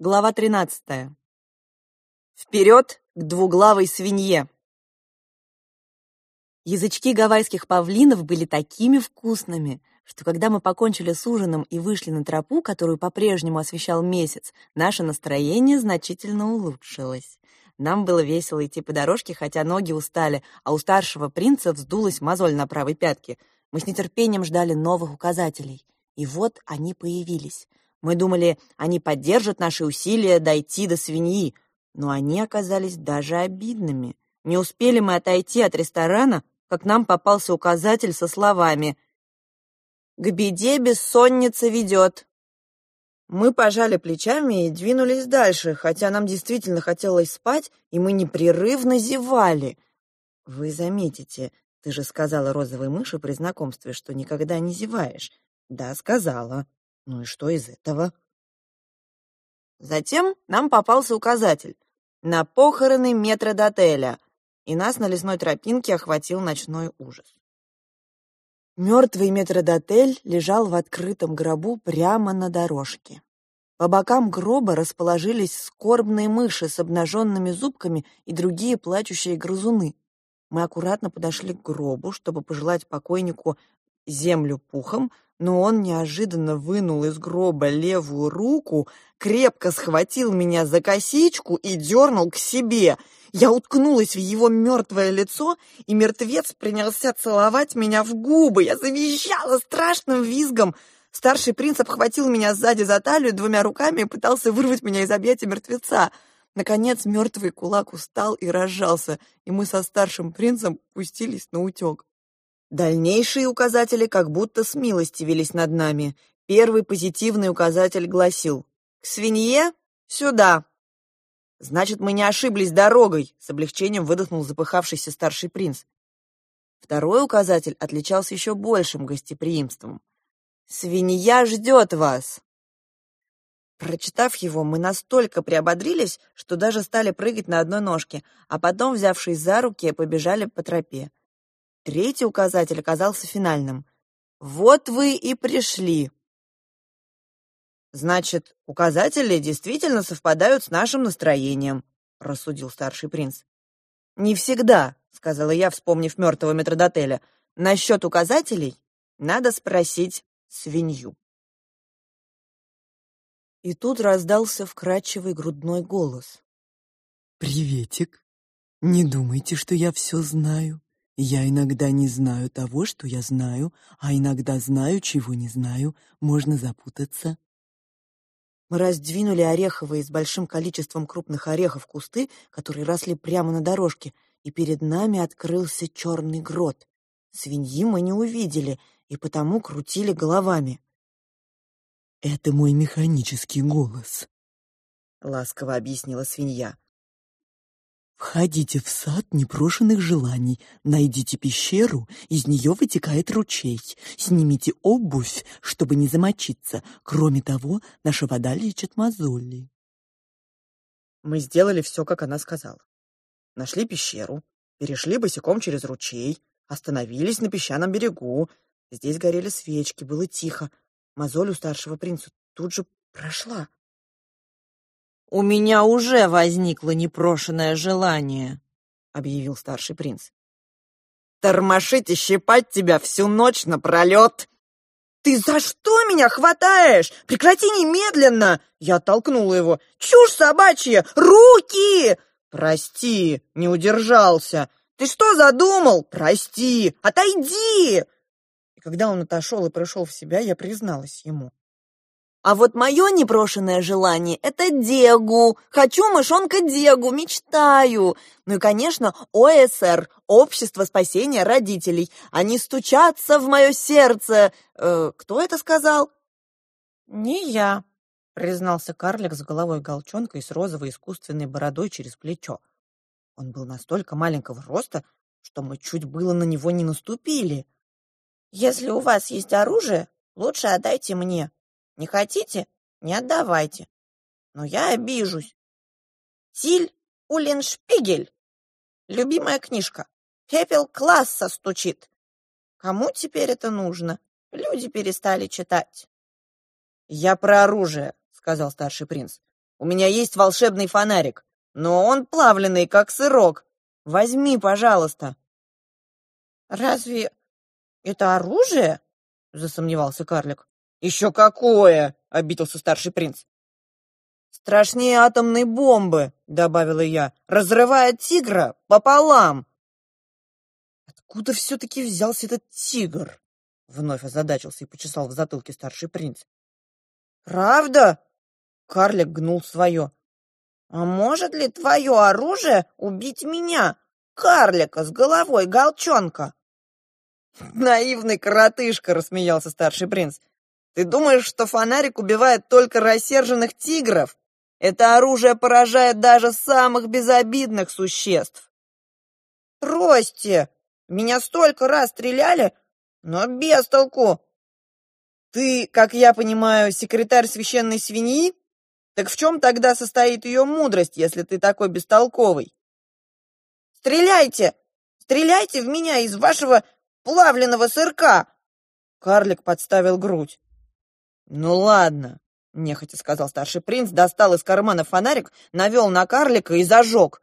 Глава 13. Вперед к двуглавой свинье. Язычки гавайских павлинов были такими вкусными, что когда мы покончили с ужином и вышли на тропу, которую по-прежнему освещал месяц, наше настроение значительно улучшилось. Нам было весело идти по дорожке, хотя ноги устали, а у старшего принца вздулась мозоль на правой пятке. Мы с нетерпением ждали новых указателей. И вот они появились. Мы думали, они поддержат наши усилия дойти до свиньи, но они оказались даже обидными. Не успели мы отойти от ресторана, как нам попался указатель со словами «К беде бессонница ведет». Мы пожали плечами и двинулись дальше, хотя нам действительно хотелось спать, и мы непрерывно зевали. Вы заметите, ты же сказала розовой мыши при знакомстве, что никогда не зеваешь. Да, сказала. Ну и что из этого? Затем нам попался указатель на похороны метродотеля, и нас на лесной тропинке охватил ночной ужас. Мертвый метродотель лежал в открытом гробу прямо на дорожке. По бокам гроба расположились скорбные мыши с обнаженными зубками и другие плачущие грызуны. Мы аккуратно подошли к гробу, чтобы пожелать покойнику землю пухом, но он неожиданно вынул из гроба левую руку, крепко схватил меня за косичку и дернул к себе. Я уткнулась в его мертвое лицо, и мертвец принялся целовать меня в губы. Я завизжала страшным визгом. Старший принц обхватил меня сзади за талию двумя руками и пытался вырвать меня из объятия мертвеца. Наконец мертвый кулак устал и разжался, и мы со старшим принцем пустились на утек. Дальнейшие указатели как будто смилостивились над нами. Первый позитивный указатель гласил «К свинье? Сюда!» «Значит, мы не ошиблись дорогой!» — с облегчением выдохнул запыхавшийся старший принц. Второй указатель отличался еще большим гостеприимством. «Свинья ждет вас!» Прочитав его, мы настолько приободрились, что даже стали прыгать на одной ножке, а потом, взявшись за руки, побежали по тропе. Третий указатель оказался финальным. «Вот вы и пришли!» «Значит, указатели действительно совпадают с нашим настроением», — рассудил старший принц. «Не всегда», — сказала я, вспомнив мертвого метродотеля. «Насчет указателей надо спросить свинью». И тут раздался вкрадчивый грудной голос. «Приветик. Не думайте, что я все знаю. Я иногда не знаю того, что я знаю, а иногда знаю, чего не знаю. Можно запутаться. Мы раздвинули ореховые с большим количеством крупных орехов кусты, которые росли прямо на дорожке, и перед нами открылся черный грот. Свиньи мы не увидели, и потому крутили головами. «Это мой механический голос», — ласково объяснила свинья. Входите в сад непрошенных желаний, найдите пещеру, из нее вытекает ручей. Снимите обувь, чтобы не замочиться. Кроме того, наша вода лечит мозоли. Мы сделали все, как она сказала. Нашли пещеру, перешли босиком через ручей, остановились на песчаном берегу. Здесь горели свечки, было тихо. Мозоль у старшего принца тут же прошла. «У меня уже возникло непрошенное желание», — объявил старший принц. «Тормошить и щипать тебя всю ночь напролет!» «Ты за что меня хватаешь? Прекрати немедленно!» Я оттолкнула его. «Чушь собачья! Руки!» «Прости, не удержался. Ты что задумал? Прости! Отойди!» И когда он отошел и пришел в себя, я призналась ему. А вот мое непрошенное желание — это Дегу. Хочу мышонка Дегу, мечтаю. Ну и, конечно, ОСР — Общество спасения родителей. Они стучатся в мое сердце. Э, кто это сказал? Не я, признался карлик с головой галчонка и с розовой искусственной бородой через плечо. Он был настолько маленького роста, что мы чуть было на него не наступили. Если у вас есть оружие, лучше отдайте мне, не хотите? Не отдавайте. Но я обижусь. Тиль Уллиншпигель. Любимая книжка. Пепел класса стучит. Кому теперь это нужно? Люди перестали читать. Я про оружие, сказал старший принц. У меня есть волшебный фонарик, но он плавленый, как сырок. Возьми, пожалуйста». «Разве это оружие?» — засомневался карлик. «Еще какое!» — обиделся старший принц. «Страшнее атомной бомбы», — добавила я, — «разрывает тигра пополам». «Откуда все-таки взялся этот тигр?» — вновь озадачился и почесал в затылке старший принц. «Правда?» — карлик гнул свое. «А может ли твое оружие убить меня, карлика с головой галчонка?» «Наивный коротышка!» — рассмеялся старший принц. «Ты думаешь, что фонарик убивает только рассерженных тигров? Это оружие поражает даже самых безобидных существ!» «Трости! Меня столько раз стреляли, но без толку!» «Ты, как я понимаю, секретарь священной свиньи? Так в чем тогда состоит ее мудрость, если ты такой бестолковый?» «Стреляйте! Стреляйте в меня из вашего плавленного сырка!» Карлик подставил грудь. «Ну ладно», — нехотя сказал старший принц, достал из кармана фонарик, навел на карлика и зажег.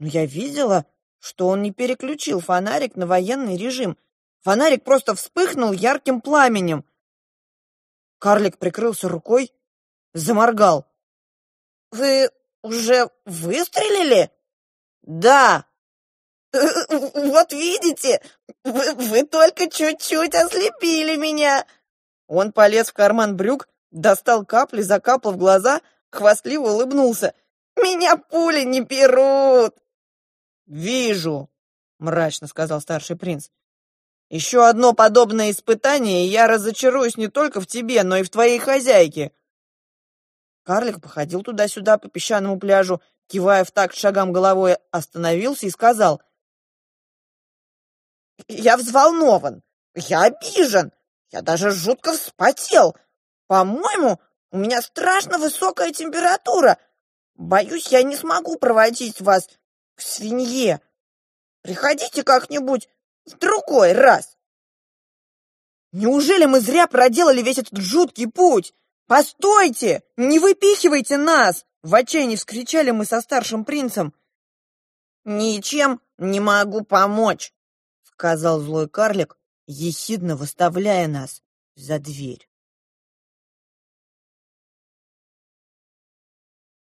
Но я видела, что он не переключил фонарик на военный режим. Фонарик просто вспыхнул ярким пламенем. Карлик прикрылся рукой, заморгал. «Вы уже выстрелили?» «Да!» «Вот видите, вы, вы только чуть-чуть ослепили меня!» Он полез в карман брюк, достал капли, закапал в глаза, хвастливо улыбнулся. «Меня пули не берут!» «Вижу», — мрачно сказал старший принц. «Еще одно подобное испытание, и я разочаруюсь не только в тебе, но и в твоей хозяйке». Карлик походил туда-сюда по песчаному пляжу, кивая в такт шагам головой, остановился и сказал, я взволнован, я обижен, я даже жутко вспотел. По-моему, у меня страшно высокая температура. Боюсь, я не смогу проводить вас к свинье. Приходите как-нибудь в другой раз. Неужели мы зря проделали весь этот жуткий путь? Постойте! Не выпихивайте нас! В отчаянии вскричали мы со старшим принцем. Ничем не могу помочь сказал злой карлик, ехидно выставляя нас за дверь.